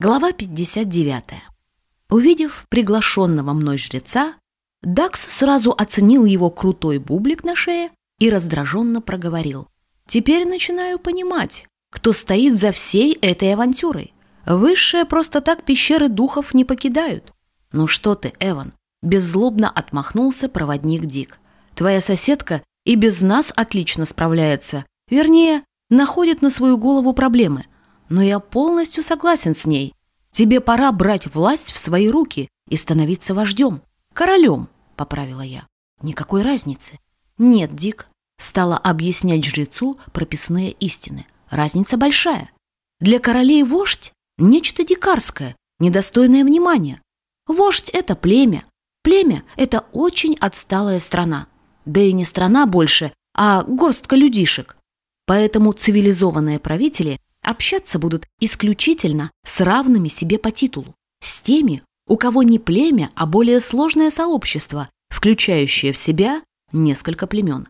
Глава 59. Увидев приглашенного мной жреца, Дакс сразу оценил его крутой бублик на шее и раздраженно проговорил. «Теперь начинаю понимать, кто стоит за всей этой авантюрой. Высшие просто так пещеры духов не покидают». «Ну что ты, Эван?» – беззлобно отмахнулся проводник Дик. «Твоя соседка и без нас отлично справляется. Вернее, находит на свою голову проблемы – но я полностью согласен с ней. Тебе пора брать власть в свои руки и становиться вождем. Королем, поправила я. Никакой разницы. Нет, Дик, стала объяснять жрецу прописные истины. Разница большая. Для королей вождь – нечто дикарское, недостойное внимания. Вождь – это племя. Племя – это очень отсталая страна. Да и не страна больше, а горстка людишек. Поэтому цивилизованные правители общаться будут исключительно с равными себе по титулу, с теми, у кого не племя, а более сложное сообщество, включающее в себя несколько племен.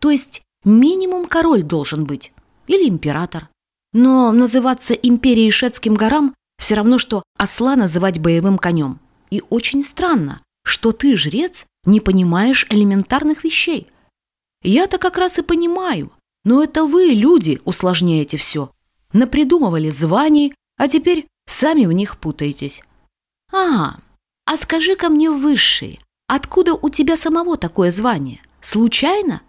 То есть минимум король должен быть или император. Но называться империей Шетским горам все равно, что осла называть боевым конем. И очень странно, что ты, жрец, не понимаешь элементарных вещей. Я-то как раз и понимаю, но это вы, люди, усложняете все, напридумывали званий, а теперь сами в них путаетесь. Ага, а скажи-ка мне, высший, откуда у тебя самого такое звание? Случайно?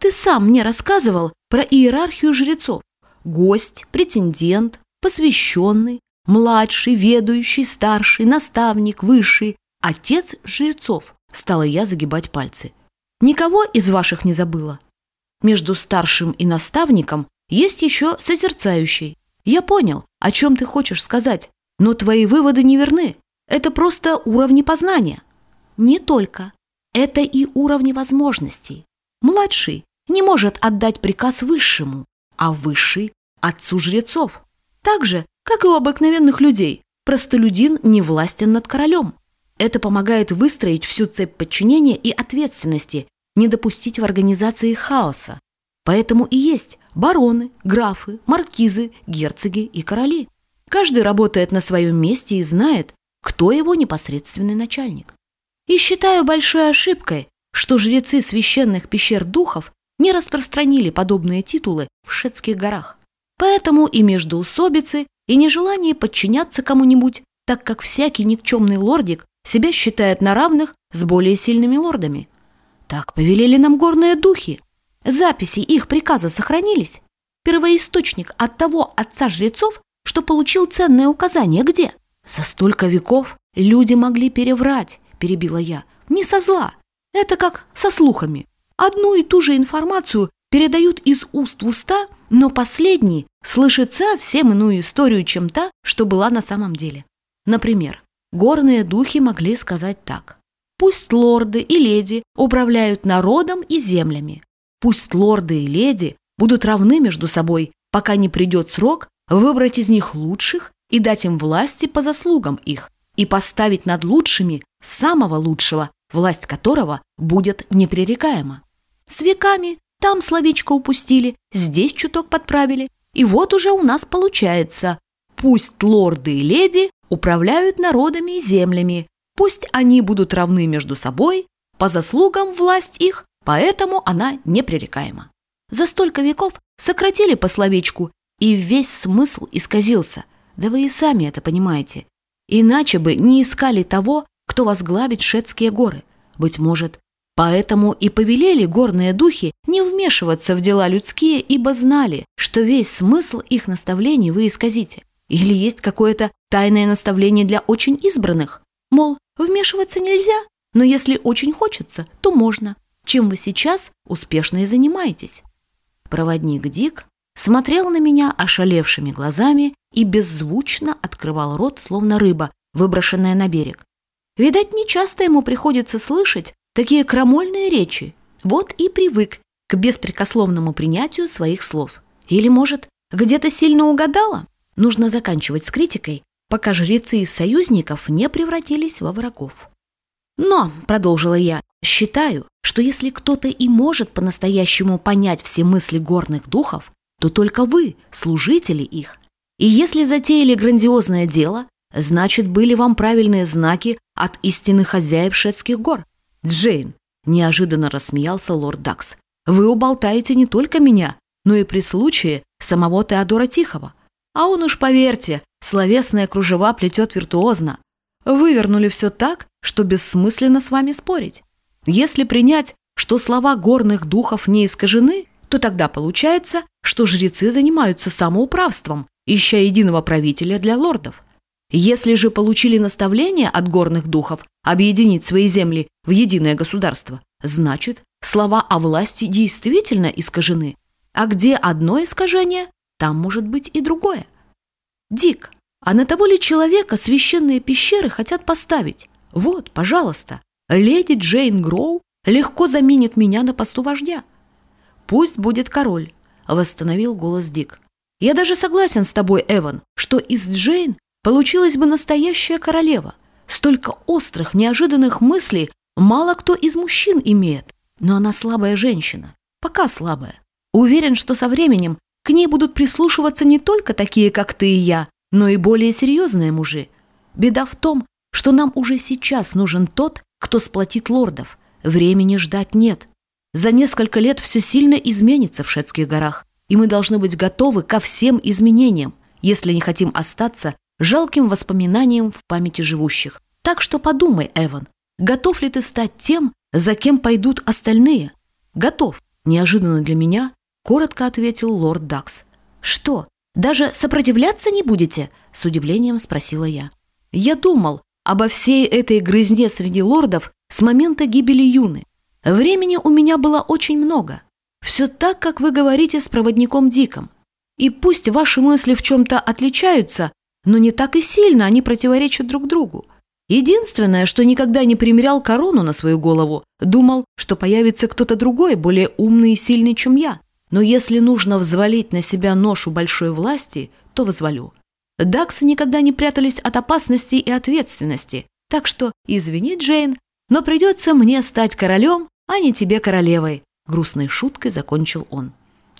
Ты сам мне рассказывал про иерархию жрецов. Гость, претендент, посвященный, младший, ведущий, старший, наставник, высший, отец жрецов. Стала я загибать пальцы. Никого из ваших не забыла? Между старшим и наставником есть еще созерцающий. Я понял, о чем ты хочешь сказать, но твои выводы не верны. Это просто уровни познания. Не только. Это и уровни возможностей. Младший не может отдать приказ высшему, а высший – отцу жрецов. Так же, как и у обыкновенных людей, простолюдин не властен над королем. Это помогает выстроить всю цепь подчинения и ответственности, не допустить в организации хаоса. Поэтому и есть бароны, графы, маркизы, герцоги и короли. Каждый работает на своем месте и знает, кто его непосредственный начальник. И считаю большой ошибкой, что жрецы священных пещер духов не распространили подобные титулы в Шетских горах. Поэтому и междоусобицы, и нежелание подчиняться кому-нибудь, так как всякий никчемный лордик себя считает на равных с более сильными лордами. Так повелели нам горные духи, Записи их приказа сохранились? Первоисточник от того отца жрецов, что получил ценное указание, где? За столько веков люди могли переврать, перебила я. Не со зла. Это как со слухами. Одну и ту же информацию передают из уст в уста, но последний слышит совсем иную историю, чем та, что была на самом деле. Например, горные духи могли сказать так. Пусть лорды и леди управляют народом и землями, Пусть лорды и леди будут равны между собой, пока не придет срок выбрать из них лучших и дать им власти по заслугам их и поставить над лучшими самого лучшего, власть которого будет непререкаема. С веками там словечко упустили, здесь чуток подправили, и вот уже у нас получается «Пусть лорды и леди управляют народами и землями, пусть они будут равны между собой, по заслугам власть их поэтому она непререкаема. За столько веков сократили по словечку, и весь смысл исказился. Да вы и сами это понимаете. Иначе бы не искали того, кто возглавит Шетские горы. Быть может, поэтому и повелели горные духи не вмешиваться в дела людские, ибо знали, что весь смысл их наставлений вы исказите. Или есть какое-то тайное наставление для очень избранных? Мол, вмешиваться нельзя, но если очень хочется, то можно чем вы сейчас успешно и занимаетесь. Проводник Дик смотрел на меня ошалевшими глазами и беззвучно открывал рот, словно рыба, выброшенная на берег. Видать, нечасто ему приходится слышать такие крамольные речи. Вот и привык к беспрекословному принятию своих слов. Или, может, где-то сильно угадала? Нужно заканчивать с критикой, пока жрецы из союзников не превратились во врагов. Но, продолжила я, считаю, что если кто-то и может по-настоящему понять все мысли горных духов, то только вы, служители их. И если затеяли грандиозное дело, значит, были вам правильные знаки от истинных хозяев шетских гор. Джейн, неожиданно рассмеялся лорд Дакс, вы уболтаете не только меня, но и при случае самого Теодора Тихого. А он уж, поверьте, словесные кружева плетет виртуозно. Вывернули все так, что бессмысленно с вами спорить. Если принять, что слова горных духов не искажены, то тогда получается, что жрецы занимаются самоуправством, ища единого правителя для лордов. Если же получили наставление от горных духов объединить свои земли в единое государство, значит, слова о власти действительно искажены. А где одно искажение, там может быть и другое. Дик, а на того ли человека священные пещеры хотят поставить? Вот, пожалуйста, леди Джейн Гроу легко заменит меня на посту вождя. Пусть будет король, восстановил голос Дик. Я даже согласен с тобой, Эван, что из Джейн получилась бы настоящая королева. Столько острых, неожиданных мыслей мало кто из мужчин имеет. Но она слабая женщина, пока слабая. Уверен, что со временем к ней будут прислушиваться не только такие, как ты и я, но и более серьезные мужи. Беда в том, что нам уже сейчас нужен тот, кто сплотит лордов. Времени ждать нет. За несколько лет все сильно изменится в Шетских горах, и мы должны быть готовы ко всем изменениям, если не хотим остаться жалким воспоминанием в памяти живущих. Так что подумай, Эван, готов ли ты стать тем, за кем пойдут остальные? Готов. Неожиданно для меня коротко ответил лорд Дакс. «Что, даже сопротивляться не будете?» – с удивлением спросила я. «Я думал обо всей этой грызне среди лордов с момента гибели Юны. Времени у меня было очень много. Все так, как вы говорите с проводником Диком. И пусть ваши мысли в чем-то отличаются, но не так и сильно они противоречат друг другу. Единственное, что никогда не примерял корону на свою голову, думал, что появится кто-то другой, более умный и сильный, чем я. Но если нужно взвалить на себя ношу большой власти, то возволю. Даксы никогда не прятались от опасности и ответственности, так что, извини, Джейн, но придется мне стать королем, а не тебе королевой», — грустной шуткой закончил он.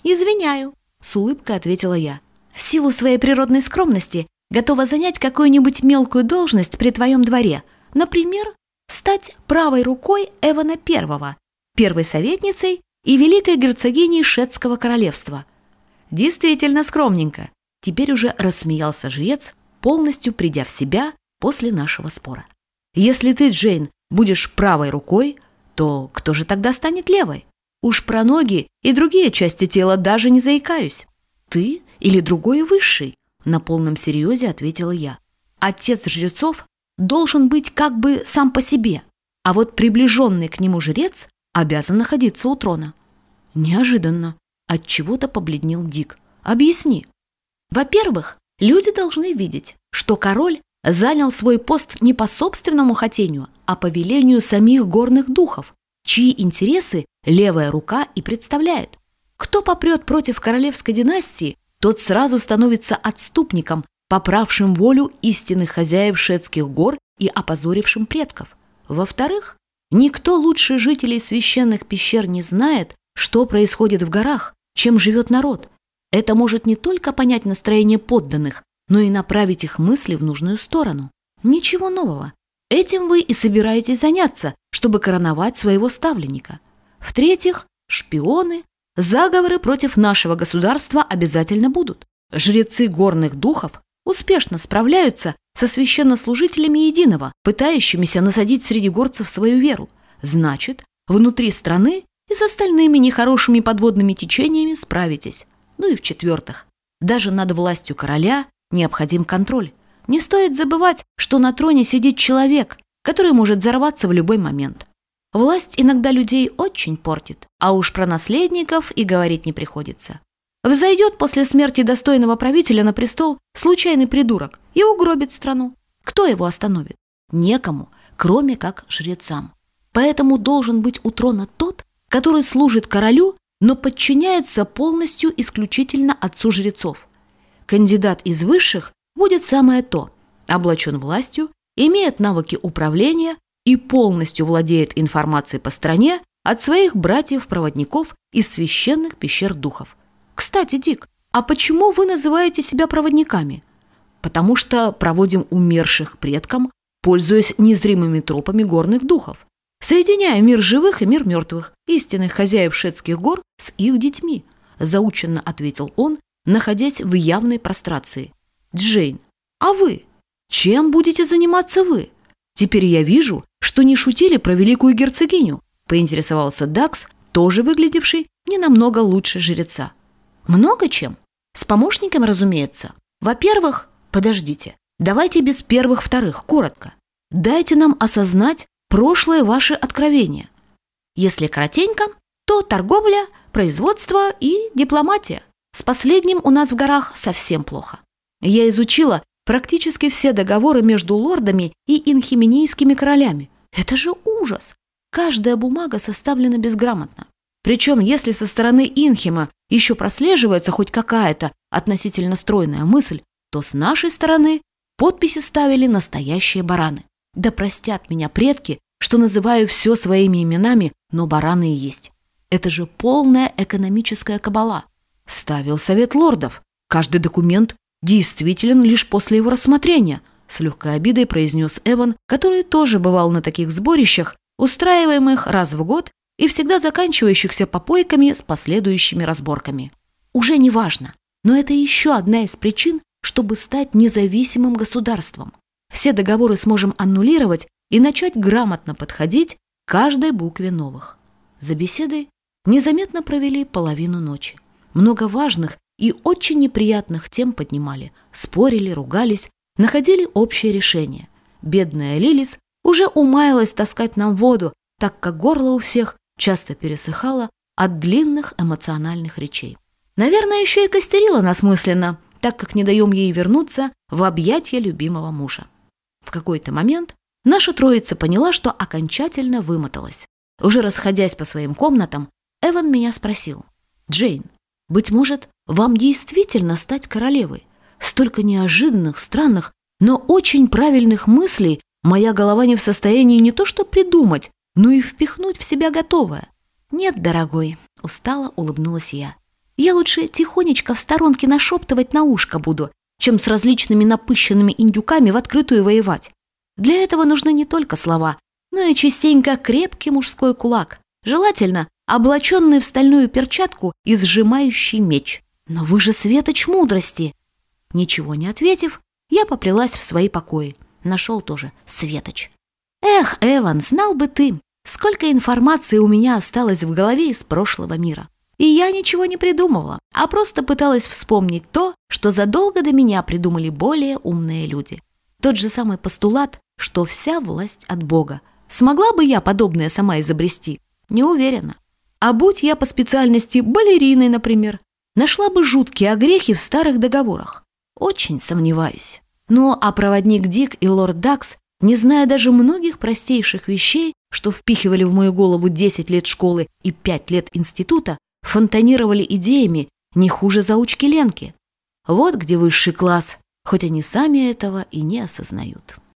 «Извиняю», — с улыбкой ответила я. «В силу своей природной скромности готова занять какую-нибудь мелкую должность при твоем дворе, например, стать правой рукой Эвана Первого, первой советницей и великой герцогиней Шетского королевства. Действительно скромненько. Теперь уже рассмеялся жрец, полностью придя в себя после нашего спора. Если ты, Джейн, будешь правой рукой, то кто же тогда станет левой? Уж про ноги и другие части тела даже не заикаюсь. Ты или другой высший? На полном серьезе ответила я. Отец жрецов должен быть как бы сам по себе, а вот приближенный к нему жрец обязан находиться у трона. Неожиданно. От чего-то побледнел Дик. Объясни. Во-первых, люди должны видеть, что король занял свой пост не по собственному хотению, а по велению самих горных духов, чьи интересы левая рука и представляет. Кто попрет против королевской династии, тот сразу становится отступником, поправшим волю истинных хозяев шетских гор и опозорившим предков. Во-вторых, Никто лучше жителей священных пещер не знает, что происходит в горах, чем живет народ. Это может не только понять настроение подданных, но и направить их мысли в нужную сторону. Ничего нового. Этим вы и собираетесь заняться, чтобы короновать своего ставленника. В-третьих, шпионы, заговоры против нашего государства обязательно будут. Жрецы горных духов успешно справляются со священнослужителями единого, пытающимися насадить среди горцев свою веру. Значит, внутри страны и с остальными нехорошими подводными течениями справитесь. Ну и в-четвертых, даже над властью короля необходим контроль. Не стоит забывать, что на троне сидит человек, который может взорваться в любой момент. Власть иногда людей очень портит, а уж про наследников и говорить не приходится. Взойдет после смерти достойного правителя на престол случайный придурок и угробит страну. Кто его остановит? Некому, кроме как жрецам. Поэтому должен быть у трона тот, который служит королю, но подчиняется полностью исключительно отцу жрецов. Кандидат из высших будет самое то, облачен властью, имеет навыки управления и полностью владеет информацией по стране от своих братьев-проводников из священных пещер духов. Кстати, Дик, а почему вы называете себя проводниками? Потому что проводим умерших предкам, пользуясь незримыми тропами горных духов, соединяя мир живых и мир мертвых, истинных хозяев шетских гор с их детьми, заученно ответил он, находясь в явной прострации. Джейн, а вы? Чем будете заниматься вы? Теперь я вижу, что не шутили про великую герцогиню, поинтересовался Дакс, тоже выглядевший не намного лучше жреца. Много чем. С помощником, разумеется. Во-первых, подождите, давайте без первых-вторых, коротко. Дайте нам осознать прошлое ваше откровение. Если коротенько, то торговля, производство и дипломатия. С последним у нас в горах совсем плохо. Я изучила практически все договоры между лордами и инхименийскими королями. Это же ужас! Каждая бумага составлена безграмотно. Причем, если со стороны Инхима еще прослеживается хоть какая-то относительно стройная мысль, то с нашей стороны подписи ставили настоящие бараны. Да простят меня предки, что называю все своими именами, но бараны и есть. Это же полная экономическая кабала. Ставил совет лордов. Каждый документ действителен лишь после его рассмотрения, с легкой обидой произнес Эван, который тоже бывал на таких сборищах, устраиваемых раз в год и всегда заканчивающихся попойками с последующими разборками. Уже не важно, но это еще одна из причин, чтобы стать независимым государством. Все договоры сможем аннулировать и начать грамотно подходить к каждой букве новых. За беседой незаметно провели половину ночи. Много важных и очень неприятных тем поднимали, спорили, ругались, находили общее решение. Бедная Лилис уже умаялась таскать нам воду, так как горло у всех часто пересыхала от длинных эмоциональных речей. Наверное, еще и костерила нас мысленно, так как не даем ей вернуться в объятия любимого мужа. В какой-то момент наша троица поняла, что окончательно вымоталась. Уже расходясь по своим комнатам, Эван меня спросил. «Джейн, быть может, вам действительно стать королевой? Столько неожиданных, странных, но очень правильных мыслей моя голова не в состоянии не то что придумать, но и впихнуть в себя готовое. «Нет, дорогой», — устало улыбнулась я. «Я лучше тихонечко в сторонке нашептывать на ушко буду, чем с различными напыщенными индюками в открытую воевать. Для этого нужны не только слова, но и частенько крепкий мужской кулак, желательно облаченный в стальную перчатку и сжимающий меч. Но вы же светоч мудрости!» Ничего не ответив, я поплелась в свои покои. Нашел тоже светоч. Эх, Эван, знал бы ты, сколько информации у меня осталось в голове из прошлого мира. И я ничего не придумывала, а просто пыталась вспомнить то, что задолго до меня придумали более умные люди. Тот же самый постулат, что вся власть от Бога. Смогла бы я подобное сама изобрести? Не уверена. А будь я по специальности балериной, например, нашла бы жуткие огрехи в старых договорах. Очень сомневаюсь. Ну, а проводник Дик и лорд Дакс не зная даже многих простейших вещей, что впихивали в мою голову 10 лет школы и 5 лет института, фонтанировали идеями не хуже заучки Ленки. Вот где высший класс, хоть они сами этого и не осознают.